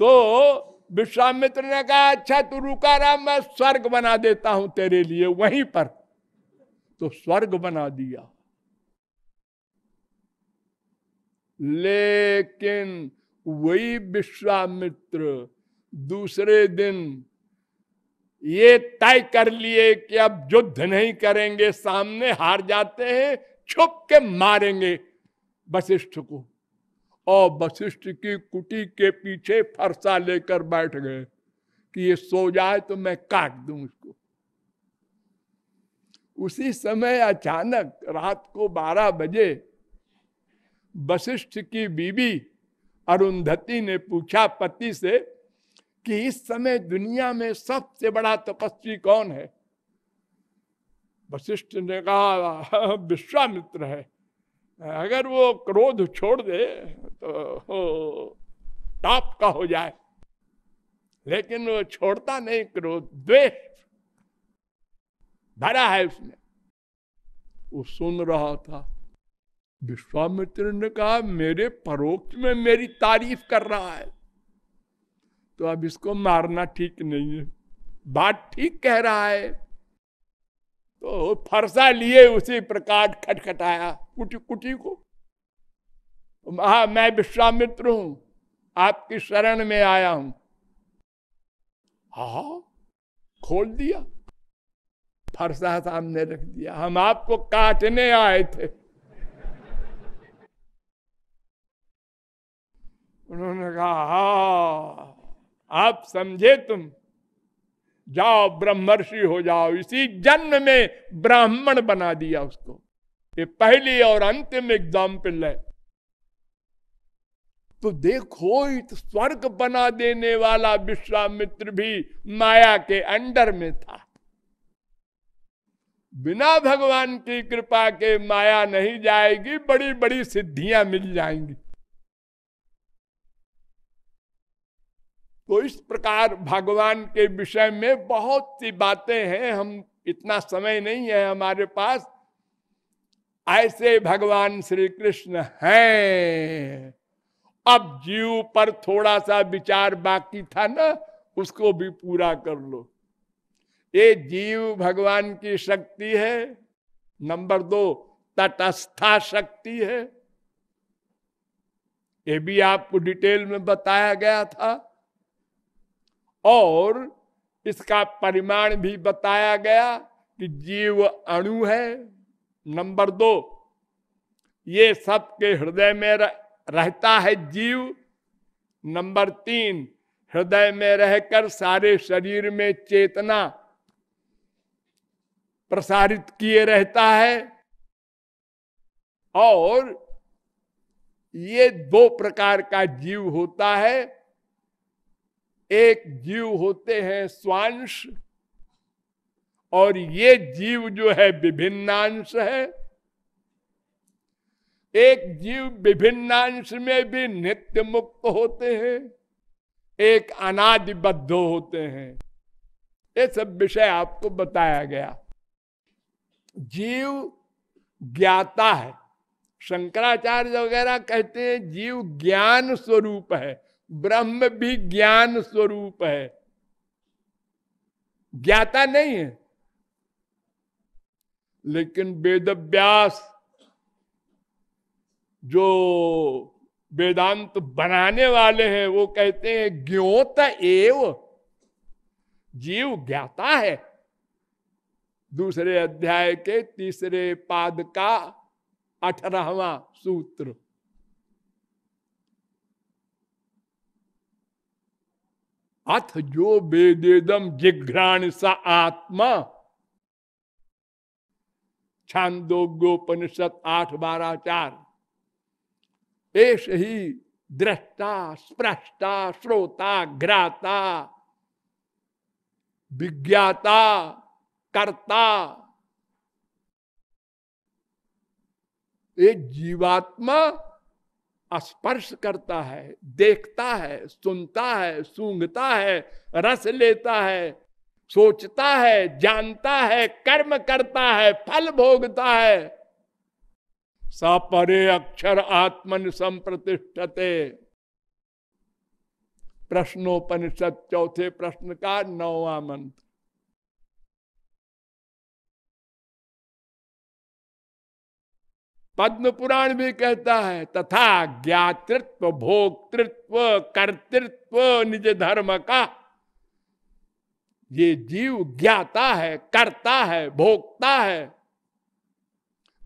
तो विश्वामित्र ने कहा अच्छा तू रुका रहा, मैं स्वर्ग बना देता हूँ तेरे लिए, वहीं पर। तो स्वर्ग बना दिया। लेकिन वही विश्वामित्र दूसरे दिन ये तय कर लिए कि अब युद्ध नहीं करेंगे, सामने हार जाते हैं, छुप के मारेंगे वशिष्ठ को। और वशिष्ठ की कुटी के पीछे फरसा लेकर बैठ गए कि ये सो जाए तो मैं काट दूँ उसको उसी समय अचानक रात को 12 बजे वशिष्ठ की बीबी अरुंधति ने पूछा पति से कि इस समय दुनिया में सबसे बड़ा तपस्वी कौन है? वशिष्ठ ने कहा, विश्वामित्र है। अगर वो क्रोध छोड़ दे तो टॉप का हो जाए। लेकिन वो छोड़ता नहीं, क्रोध, द्वेष। भरा है उसने। वो सुन रहा था, विश्वामित्र ने कहा, मेरे परोक्ष में मेरी तारीफ़ कर रहा है। तो अब इसको मारना ठीक नहीं है। बात ठीक कह रहा है। तो फरसा लिए उसी प्रकार खटखटाया कुटी कुटी को। हाँ मैं विश्वामित्र हूँ, आपकी शरण में आया हूँ। हा खोल दिया। फरसा सामने रख दिया। हम आपको काटने आए थे। उन्होंने कहा, हा, आप समझे तुम। जाओ, ब्रह्मर्षि हो जाओ। इसी जन्म में ब्राह्मण बना दिया उसको। ये पहली और अंतिम एग्ज़ाम्पल है। तो देखो इत स्वर्ग बना देने वाला विश्वामित्र भी माया के अंडर में था। बिना भगवान की कृपा के माया नहीं जाएगी बड़ी बड़ी सिद्धियाँ मिल जाएँगी। तो इस प्रकार भगवान के विषय में बहुत सी बातें हैं, हम इतना समय नहीं है हमारे पास। ऐसे भगवान श्री कृष्ण हैं। अब जीव पर थोड़ा सा विचार बाकी था ना, उसको भी पूरा कर लो। ये जीव भगवान की शक्ति है। नंबर दो, तटस्था शक्ति है। ये भी आपको डिटेल में बताया गया था। और इसका परिमाण भी बताया गया कि जीव अणु है। नंबर दो, ये सबके हृदय में रहता है जीव। नंबर तीन, हृदय में रहकर सारे शरीर में चेतना प्रसारित किए रहता है। और ये दो प्रकार का जीव होता है। एक जीव होते हैं स्वांश, और ये जीव जो है विभिन्नांश है। एक जीव विभिन्नांश में भी नित्य मुक्त होते हैं, एक अनादिबद्ध होते हैं। ये सब विषय आपको बताया गया। जीव ज्ञाता है। शंकराचार्य वगैरह कहते हैं जीव ज्ञान स्वरूप है, ब्रह्म भी ज्ञान स्वरूप है। ज्ञाता नहीं है, लेकिन वेद व्यास जो वेदांत बनाने वाले हैं, वो कहते हैं ज्ञोत एव, जीव ज्ञाता है। दूसरे अध्याय के तीसरे पाद का अठारहवा सूत्र। अथ जो वेदेदम जिघ्राण सा आत्मा। छांदोग्योपनिषद आठ बारह चार। ऐश ही दृष्टा स्प्रष्टा श्रोता घ्राता विज्ञाता कर्ता। ये जीवात्मा स्पर्श करता है, देखता है, सुनता है, सूंघता है, रस लेता है, सोचता है, जानता है, कर्म करता है, फल भोगता है। सपरे अक्षर आत्मन संप्रतिष्ठते। प्रश्नोपनिषद चौथे प्रश्न का नौवा मंत्र। पद्म पुराण भी कहता है, तथा ज्ञातृत्व, भोक्तृत्व, कर्तृत्व, निज धर्म का। ये जीव ज्ञाता है, करता है भोगता है।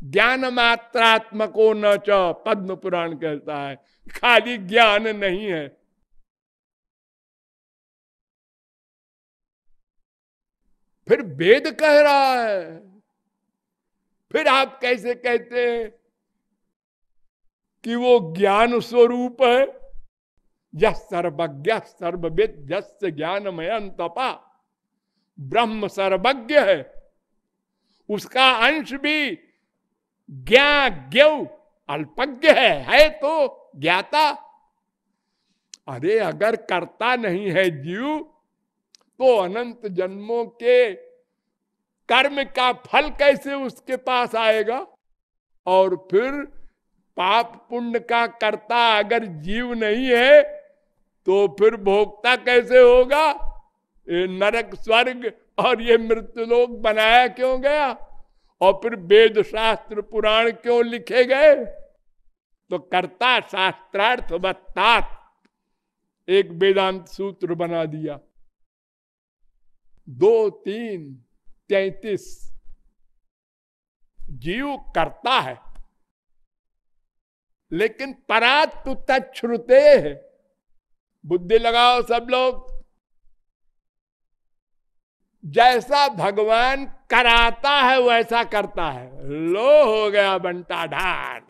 ज्ञान मात्रात्मको न च पद्म पुराण कहता है। खाली ज्ञान नहीं है। फिर वेद कह रहा है। फिर आप कैसे कहते हैं? कि वो ज्ञान स्वरूप है। यह सर्वज्ञ सर्वविद जस्य ज्ञानमय तपा। ब्रह्म सर्वज्ञ है। उसका अंश भी ज्ञा अल्पज्ञ है। है तो ज्ञाता। अरे, अगर करता नहीं है जीव तो अनंत जन्मों के कर्म का फल कैसे उसके पास आएगा? और फिर पाप पुण्य का कर्ता अगर जीव नहीं है तो फिर भोक्ता कैसे होगा? ये नरक स्वर्ग और ये मृत्यु लोग बनाया क्यों गया? और फिर वेद शास्त्र पुराण क्यों लिखे गए? तो कर्ता शास्त्रार्थ बत्तात एक वेदांत सूत्र बना दिया। दो, तीन, तैतीस। जीव करता है। लेकिन परात तु तछ्रुते है। बुद्धि लगाओ सब लोग। जैसा भगवान कराता है, वैसा करता है। लो हो गया बंटा ढार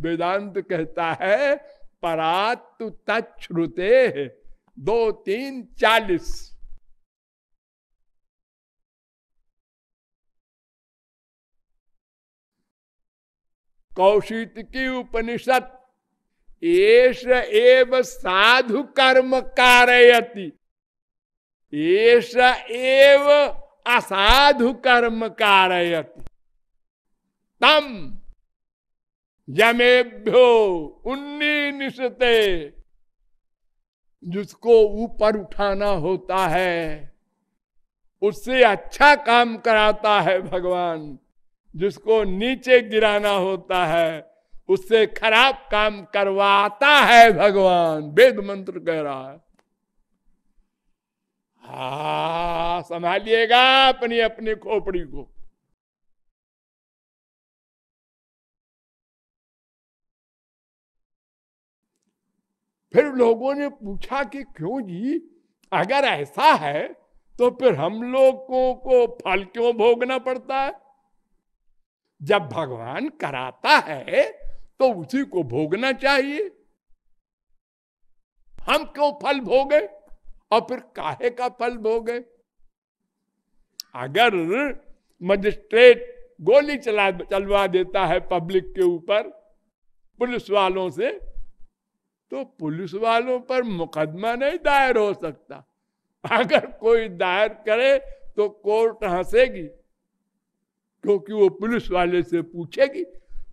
वेदांत कहता है, परात तु तछ्रुते दो, तीन, चालीस। कौशित की उपनिषद। एश एव साधु कर्म कारयति। एश एव असाधु कर्म कारयति। तम यमेभ्यो उन्नीसते जिसको ऊपर उठाना होता है, उससे अच्छा काम कराता है भगवान। जिसको नीचे गिराना होता है, उससे खराब काम करवाता है भगवान। वेद मंत्र कह रहा है। हा, संभालिएगा अपनी अपनी खोपड़ी को। फिर लोगों ने पूछा कि क्यों जी, अगर ऐसा है तो फिर हम लोगों को फल क्यों भोगना पड़ता है? जब भगवान कराता है तो उसी को भोगना चाहिए। हम क्यों फल भोगे? और फिर काहे का फल भोगे? अगर मजिस्ट्रेट गोली चला, चलवा देता है पब्लिक के ऊपर, पुलिस वालों से तो पुलिस वालों पर मुकदमा नहीं दायर हो सकता। अगर कोई दायर करे तो कोर्ट हंसेगी। क्योंकि वो पुलिस वाले से पूछेगी,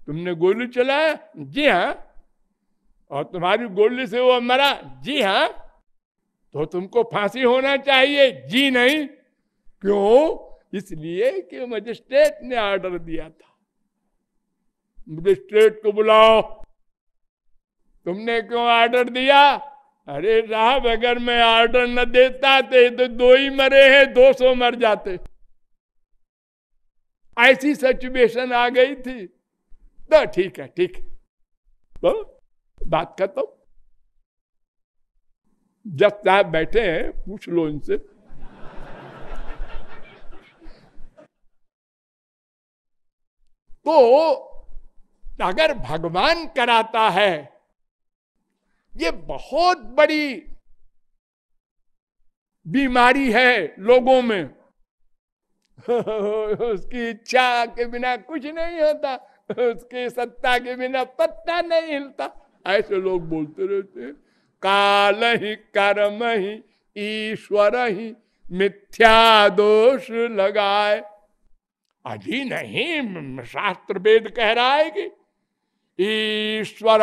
तुमने गोली चलाया? जी हाँ। और तुम्हारी गोली से वो मरा? जी हाँ। तो तुमको फांसी होना चाहिए? जी नहीं। क्यों? इसलिए कि मजिस्ट्रेट ने ऑर्डर दिया था। मजिस्ट्रेट को बुलाओ। तुमने क्यों ऑर्डर दिया? अरे साहब अगर मैं ऑर्डर न देता थे तो दो ही मरे हैं, दो सौ मर जाते। ऐसी सिचुएशन आ गई थी। तो ठीक है ठीक है। तो बात खत्म। जब साहब बैठे हैं, पूछ लो इनसे। तो अगर भगवान कराता है, ये बहुत बड़ी बीमारी है लोगों में। उसकी इच्छा के बिना कुछ नहीं होता, उसकी सत्ता के बिना पत्ता नहीं हिलता। ऐसे लोग बोलते रहते हैं, काल ही कर्म ही, ईश्वर ही मिथ्या दोष लगाए। अजी नहीं, शास्त्र वेद कह रहा है कि ईश्वर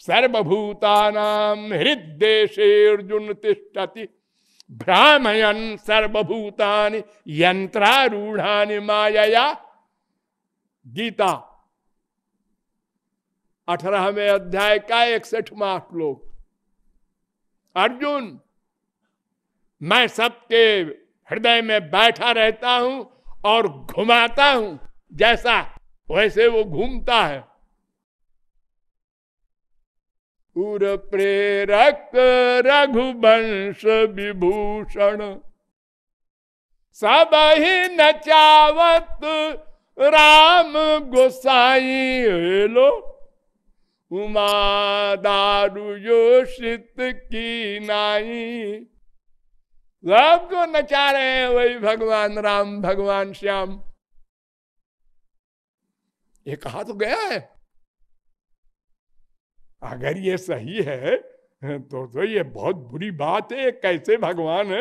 सर्वभूता नाम हृदय अर्जुन तिष्ठति। भ्रामयन सर्वभूतानि यंत्रारूढ़ानि माया गीता, अठारहवें अध्याय का इकसठवा श्लोक अर्जुन, मैं सबके हृदय में बैठा रहता हूँ और घुमाता हूँ, जैसा वैसे वो घूमता है। उर प्रेरक रघुवंश विभूषण। सब ही नचावत राम गोसाई लो उमा दारू योषित की नाई। सबको नचा रहे हैं वही भगवान, राम, भगवान, श्याम। ये कहा तो गया है? अगर ये सही है तो तो ये बहुत बुरी बात है, कैसे भगवान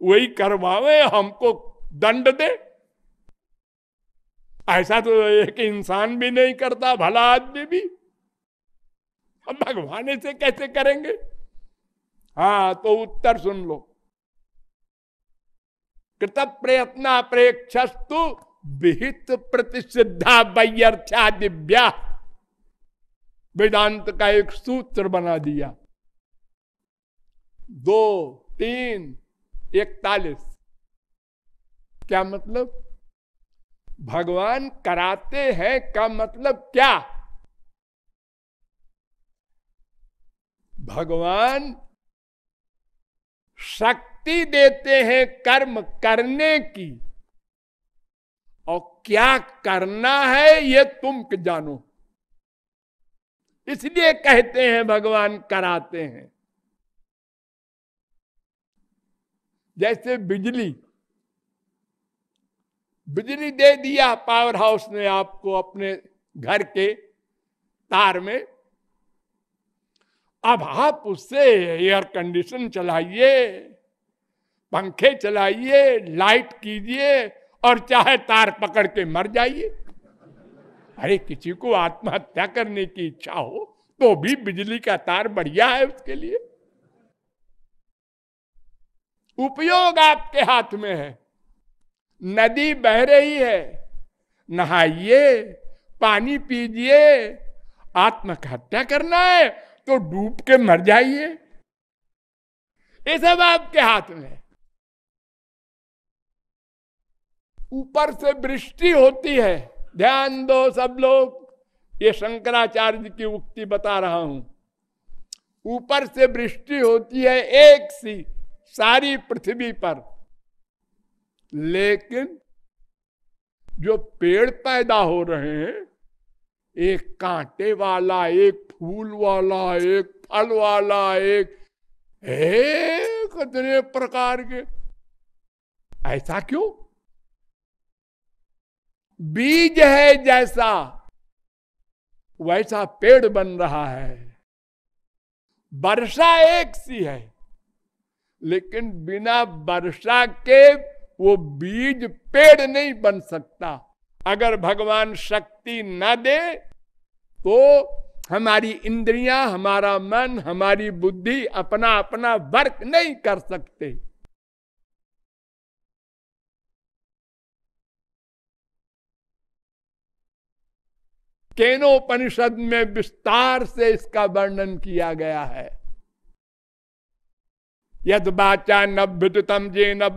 वही करवावे, हमको दंड दे। ऐसा तो एक इंसान भी नहीं करता, भला आदमी भी। हम भगवान ऐसे कैसे करेंगे? हाँ तो उत्तर सुन लो। कृत प्रयत्न अपेक्षस्तु विहित प्रतिसिद्धा वैयर्थ्या दिव्या वेदांत का एक सूत्र बना दिया। दो, तीन, इकतालीस। क्या मतलब? भगवान कराते हैं का मतलब क्या? भगवान शक्ति देते हैं कर्म करने की। और क्या करना है ये तुम जानो। इसलिए कहते हैं, भगवान कराते हैं। जैसे बिजली बिजली दे दिया पावर हाउस ने आपको अपने घर के तार में। अब आप उससे एयर कंडीशन चलाइए, पंखे चलाइए, लाइट कीजिए और चाहे तार पकड़ के मर जाइए। अरे किसी को आत्महत्या करने की इच्छा हो तो भी बिजली का तार बढ़िया है उसके लिए। उपयोग आपके हाथ में है। नदी बह रही है, नहाइए, पानी पीजिए, आत्महत्या करना है तो डूब के मर जाइए। ये सब आपके हाथ में ऊपर से वृष्टि होती है ध्यान दो सब लोग। ये शंकराचार्य की उक्ति बता रहा हूँ। ऊपर से वृष्टि होती है एक सी सारी पृथ्वी पर। लेकिन जो पेड़ पैदा हो रहे हैं, एक कांटे वाला, एक फूल वाला, एक फल वाला, एक कितने प्रकार के। ऐसा क्यों? बीज है जैसा, वैसा पेड़ बन रहा है। वर्षा एक सी है, लेकिन बिना वर्षा के वो बीज पेड़ नहीं बन सकता। अगर भगवान शक्ति न दे तो हमारी इंद्रियाँ, हमारा मन, हमारी बुद्धि अपना अपना वर्क नहीं कर सकते। केनोपनिषद में विस्तार से इसका वर्णन किया गया है। यद बाचा नभ्युतम जे न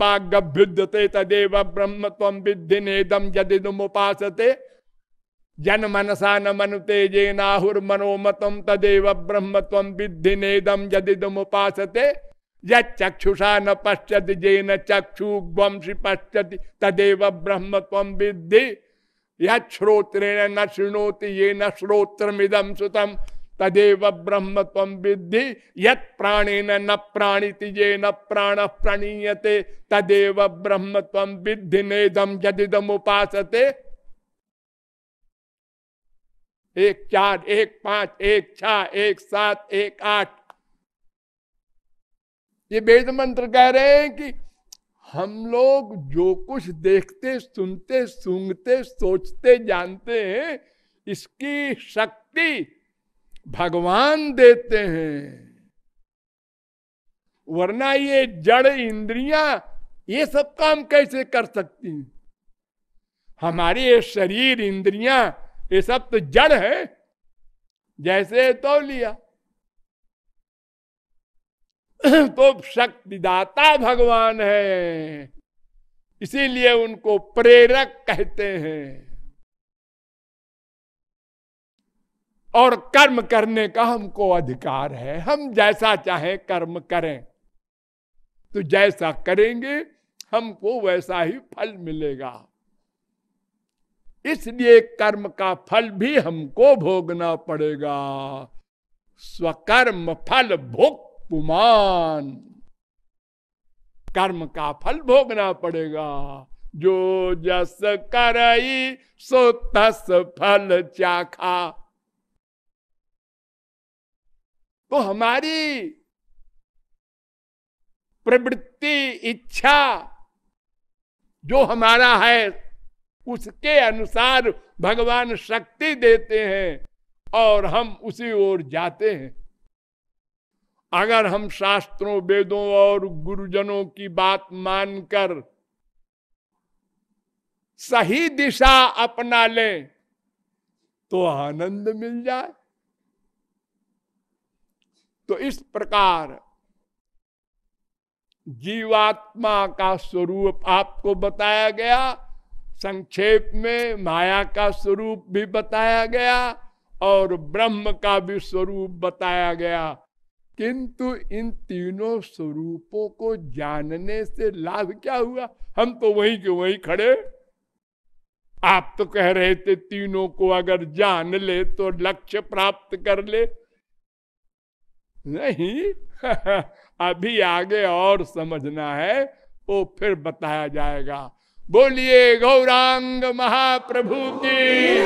तदेव ब्रह्म तम विद्धि नेदम यदिदम उपासते जन मनसा न मनुते जे नाहुर मनोमतम तदेव ब्रह्म तम विद्धि नेदम यदिदम उपासते यक्षुषा न पश्यति जे न चक्षु वंशी पश्यति तदेव ब्रह्म तम विद्धि। यश्रोत्रेण न शृणोति ये न श्रोत्रमिदम सुतम तदेव ब्रह्म तम विद्धि, यत प्राणेन न प्राणिति ये न प्राण प्रणीयते, तदेव ब्रह्म तम विद्धि नेदम जदिदम उपासते एक चार, एक पाँच, एक छ, एक सात, एक आठ। ये वेद मंत्र कह रहे हैं कि हम लोग जो कुछ देखते, सुनते, सूंघते, सोचते, जानते हैं, इसकी शक्ति भगवान देते हैं। वरना ये जड़, इंद्रियाँ, ये सब काम कैसे कर सकती हमारी ये शरीर, इंद्रियाँ, ये सब तो जड़ है। जैसे तो लिया। तो शक्तिदाता भगवान है। इसीलिए उनको प्रेरक कहते हैं। और कर्म करने का हमको अधिकार है। हम जैसा चाहे कर्म करें। तो जैसा करेंगे, हमको वैसा ही फल मिलेगा। इसलिए कर्म का फल भी हमको भोगना पड़ेगा। स्वकर्म फल भोग पुमान कर्म का फल भोगना पड़ेगा। जो जस करई, सो तस फल चाखा। तो हमारी प्रवृत्ति, इच्छा जो हमारा है, उसके अनुसार भगवान शक्ति देते हैं और हम उसी ओर जाते हैं। अगर हम शास्त्रों, वेदों और गुरुजनों की बात मानकर सही दिशा अपना लें तो आनंद मिल जाए। तो इस प्रकार जीवात्मा का स्वरूप आपको बताया गया, संक्षेप में माया का स्वरूप भी बताया गया और ब्रह्म का भी स्वरूप बताया गया। किंतु इन तीनों स्वरूपों को जानने से लाभ क्या हुआ? हम तो वहीं के वहीं खड़े। आप तो कह रहे थे तीनों को अगर जान ले तो लक्ष्य प्राप्त कर ले। नहीं, अभी आगे और समझना है, वो फिर बताया जाएगा। बोलिए गौरांग महाप्रभु की